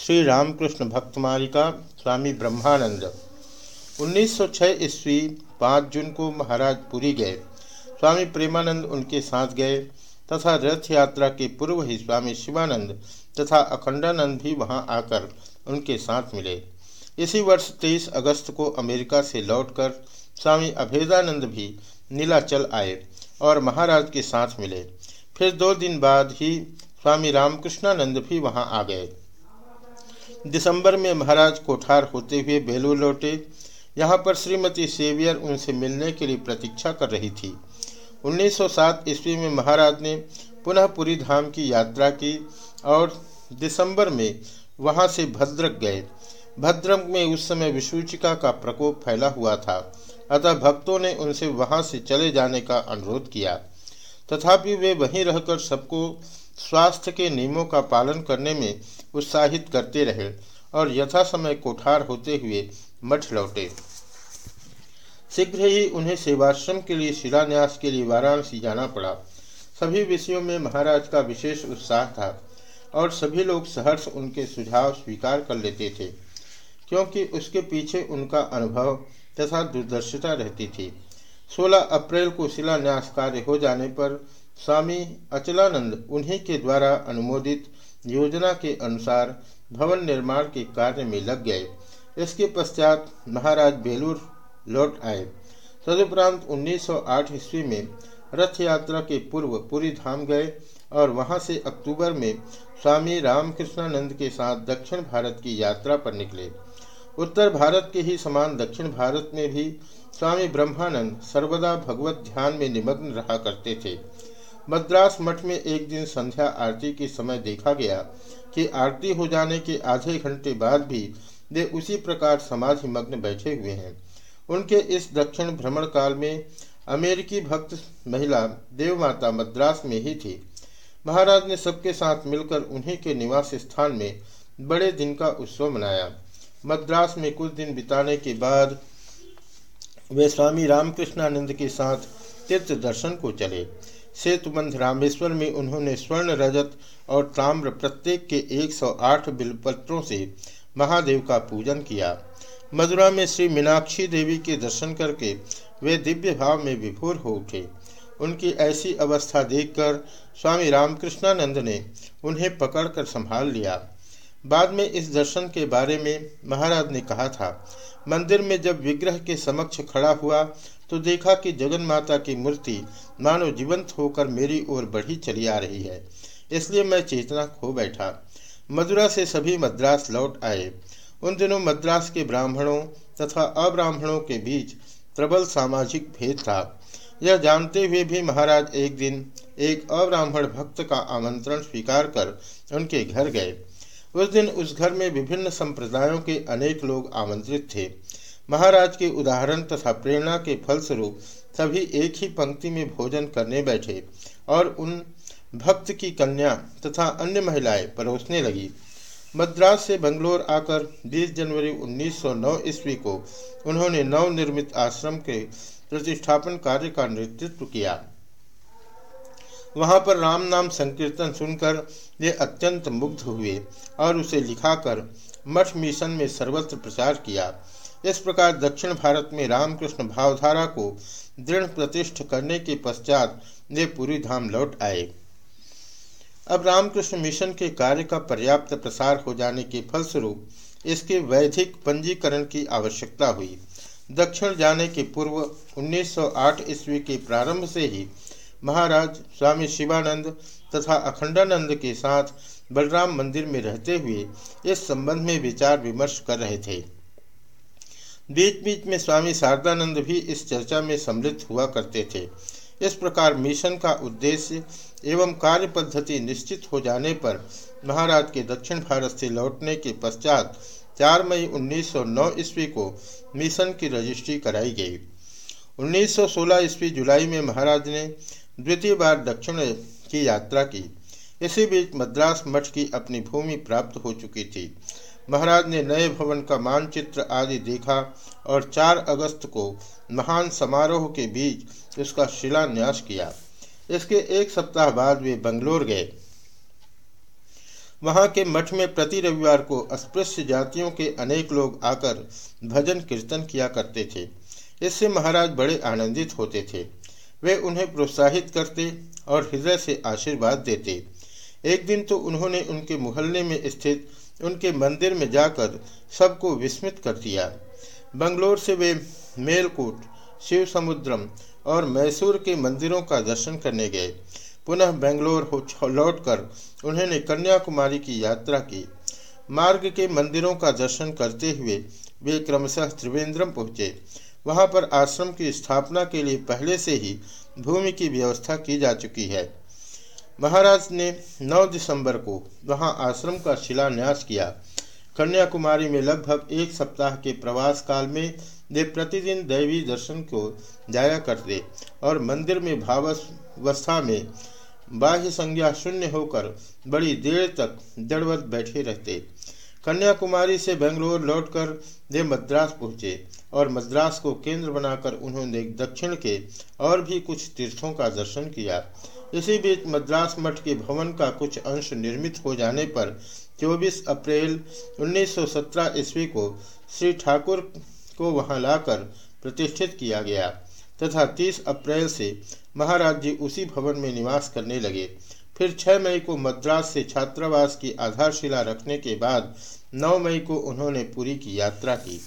श्री रामकृष्ण भक्तमालिका स्वामी ब्रह्मानंद। 1906 ईस्वी 5 जून को महाराज पुरी गए। स्वामी प्रेमानंद उनके साथ गए तथा रथ यात्रा के पूर्व ही स्वामी शिवानंद तथा अखंडानंद भी वहाँ आकर उनके साथ मिले। इसी वर्ष 23 अगस्त को अमेरिका से लौटकर स्वामी अभेदानंद भी नीलाचल आए और महाराज के साथ मिले। फिर दो दिन बाद ही स्वामी रामकृष्णानंद भी वहाँ आ गए। दिसंबर में महाराज कोठार होते हुए बेलूर लौटे। यहाँ पर श्रीमती सेवियर उनसे मिलने के लिए प्रतीक्षा कर रही थी। 1907 ईस्वी में महाराज ने पुनः पुरी धाम की यात्रा की और दिसंबर में वहाँ से भद्रक गए। भद्रक में उस समय विसूचिका का प्रकोप फैला हुआ था। अतः भक्तों ने उनसे वहाँ से चले जाने का अनुरोध किया। तथापि वे वहीं रहकर सबको स्वास्थ्य के नियमों का पालन करने में उत्साहित करते रहे और यथा समय कोठार होते हुए मठ लौटे। शीघ्र ही उन्हें सेवाश्रम के लिए शिलान्यास के लिए वाराणसी जाना पड़ा। सभी विषयों में महाराज का विशेष उत्साह था और सभी लोग सहर्ष उनके सुझाव स्वीकार कर लेते थे, क्योंकि उसके पीछे उनका अनुभव तथा दूरदर्शिता रहती थी। 16 अप्रैल को शिलान्यास कार्य हो जाने पर स्वामी अचलानंद उन्हीं के द्वारा अनुमोदित योजना के अनुसार भवन निर्माण के कार्य में लग गए। इसके पश्चात महाराज बेलूर लौट आए। तदुपरांत 1908 ईस्वी में रथ यात्रा के पूर्व पूरी धाम गए और वहाँ से अक्टूबर में स्वामी रामकृष्णानंद के साथ दक्षिण भारत की यात्रा पर निकले। उत्तर भारत के ही समान दक्षिण भारत में भी स्वामी ब्रह्मानंद सर्वदा भगवत ध्यान में निमग्न रहा करते थे। मद्रास मठ में एक दिन संध्या आरती के समय देखा गया कि आरती हो जाने के आधे घंटे बाद भी वे उसी प्रकार समाधि मग्न बैठे हुए हैं। उनके इस दक्षिण भ्रमण काल में अमेरिकी भक्त महिला देवमाता मद्रास में ही थी। महाराज ने सबके साथ मिलकर उन्हीं के निवास स्थान में बड़े दिन का उत्सव मनाया। मद्रास में कुछ दिन बिताने के बाद वे स्वामी रामकृष्णानंद के साथ तीर्थ दर्शन को चले। सेतुबंध रामेश्वर में उन्होंने स्वर्ण रजत और ताम्र प्रत्येक के 108 बिलपत्रों से महादेव का पूजन किया। मदुरा में श्री मीनाक्षी देवी के दर्शन करके वे दिव्य भाव में विभोर हो उठे। उनकी ऐसी अवस्था देखकर स्वामी रामकृष्णानंद ने उन्हें पकड़कर संभाल लिया। बाद में इस दर्शन के बारे में महाराज ने कहा था, मंदिर में जब विग्रह के समक्ष खड़ा हुआ तो देखा कि जगन माता की मूर्ति मानो जीवंत होकर मेरी ओर बढ़ी चली आ रही है। इसलिए मैं चेतना खो बैठा। मदुरा से सभी मद्रास लौट आए। उन दिनों मद्रास के ब्राह्मणों तथा अब्राह्मणों के बीच प्रबल सामाजिक भेद था। यह जानते हुए भी महाराज एक दिन एक अब्राह्मण भक्त का आमंत्रण स्वीकार कर उनके घर गए। उस दिन उस घर में विभिन्न संप्रदायों के अनेक लोग आमंत्रित थे। महाराज के उदाहरण तथा प्रेरणा के फलस्वरूप सभी एक ही पंक्ति में भोजन करने बैठे और उन भक्त की कन्या तथा अन्य महिलाएँ परोसने लगी। मद्रास से बंगलोर आकर 20 जनवरी 1909 ईस्वी को उन्होंने नवनिर्मित आश्रम के प्रतिष्ठापन कार्य का नेतृत्व किया। वहाँ पर राम नाम संकीर्तन सुनकर वे अत्यंत मुग्ध हुए और उसे लिखाकर मठ मिशन में सर्वत्र प्रचार किया। इस प्रकार दक्षिण भारत में रामकृष्ण भावधारा को दृढ़ प्रतिष्ठ करने के पश्चात वे पूरी धाम लौट आए। अब रामकृष्ण मिशन के कार्य का पर्याप्त प्रसार हो जाने के फलस्वरूप इसके वैधिक पंजीकरण की आवश्यकता हुई। दक्षिण जाने के पूर्व 1908 ईस्वी के प्रारंभ से ही महाराज स्वामी शिवानंद तथा अखंडानंद के साथ बलराम मंदिर में रहते हुए इस संबंध में विचार विमर्श कर रहे थे। बीच बीच में स्वामी शारदानंद भी इस चर्चा में सम्मिलित हुआ करते थे। इस प्रकार मिशन का उद्देश्य एवं कार्य पद्धति निश्चित हो जाने पर महाराज के दक्षिण भारत से लौटने के पश्चात 4 मई 1909 ईस्वी को मिशन की रजिस्ट्री कराई गई। 1916 ईस्वी जुलाई में महाराज ने द्वितीय बार दक्षिण की यात्रा की। इसी बीच मद्रास मठ की अपनी भूमि प्राप्त हो चुकी थी। महाराज ने नए भवन का मानचित्र आदि देखा और 4 अगस्त को महान समारोह के बीच उसका शिलान्यास किया। इसके एक सप्ताह बाद वे बंगलोर गए। वहाँ के मठ में प्रति रविवार को अस्पृश्य जातियों के अनेक लोग आकर भजन कीर्तन किया करते थे। इससे महाराज बड़े आनंदित होते थे। वे उन्हें प्रोत्साहित करते और हृदय से आशीर्वाद देते। एक दिन तो उन्होंने उनके मोहल्ले में स्थित उनके मंदिर में जाकर सबको विस्मित कर दिया। बंगलोर से वे मेलकूट शिव समुद्रम और मैसूर के मंदिरों का दर्शन करने गए। पुनः बेंगलोर लौटकर उन्होंने कन्याकुमारी की यात्रा की। मार्ग के मंदिरों का दर्शन करते हुए वे क्रमशः त्रिवेंद्रम पहुँचे। वहाँ पर आश्रम की स्थापना के लिए पहले से ही भूमि की व्यवस्था की जा चुकी है। महाराज ने 9 दिसंबर को वहाँ आश्रम का शिलान्यास किया। कन्याकुमारी में लगभग एक सप्ताह के प्रवास काल में वे प्रतिदिन दैवी दर्शन को जाया करते और मंदिर में भावस्था में बाह्य संज्ञा शून्य होकर बड़ी देर तक दड़वत बैठे रहते। कन्याकुमारी से बेंगलोर लौटकर वे मद्रास पहुँचे और मद्रास को केंद्र बनाकर उन्होंने दक्षिण के और भी कुछ तीर्थों का दर्शन किया। इसी बीच मद्रास मठ के भवन का कुछ अंश निर्मित हो जाने पर 24 अप्रैल 1917 ईस्वी को श्री ठाकुर को वहाँ लाकर प्रतिष्ठित किया गया तथा 30 अप्रैल से महाराज जी उसी भवन में निवास करने लगे। फिर 6 मई को मद्रास से छात्रावास की आधारशिला रखने के बाद 9 मई को उन्होंने पुरी की यात्रा की।